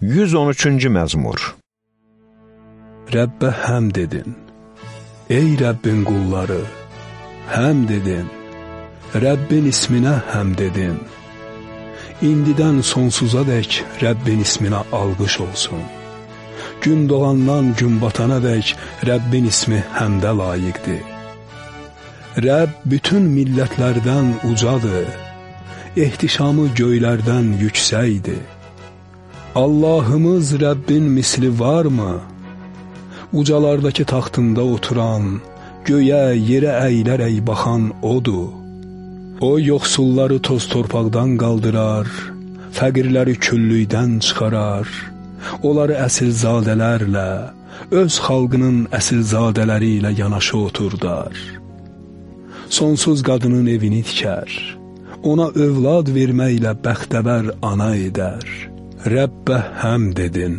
113-cü məzmur Rəbbə həm dedin, ey Rəbbin qulları, həm dedin, Rəbbin isminə həm dedin. İndidən sonsuza dək Rəbbin isminə alqış olsun. Gün doğandan gün batana dək Rəbbin ismi həmdə layiqdir. Rəbb bütün millətlərdən ucadır, ehtişamı göylərdən yüksəkdir. Allahımız Rəbbin misli varmı? Ucalardakı taxtında oturan, göyə, yerə əylərək baxan odur. O yoxsulları toz torpaqdan qaldırar, fəqirləri küllükdən çıxarar, onları əsilzadələrlə, öz xalqının əsilzadələri ilə yanaşı oturdar. Sonsuz qadının evini tikər, ona övlad verməklə bəxtəvər ana edər. Rəbbə həm dedin,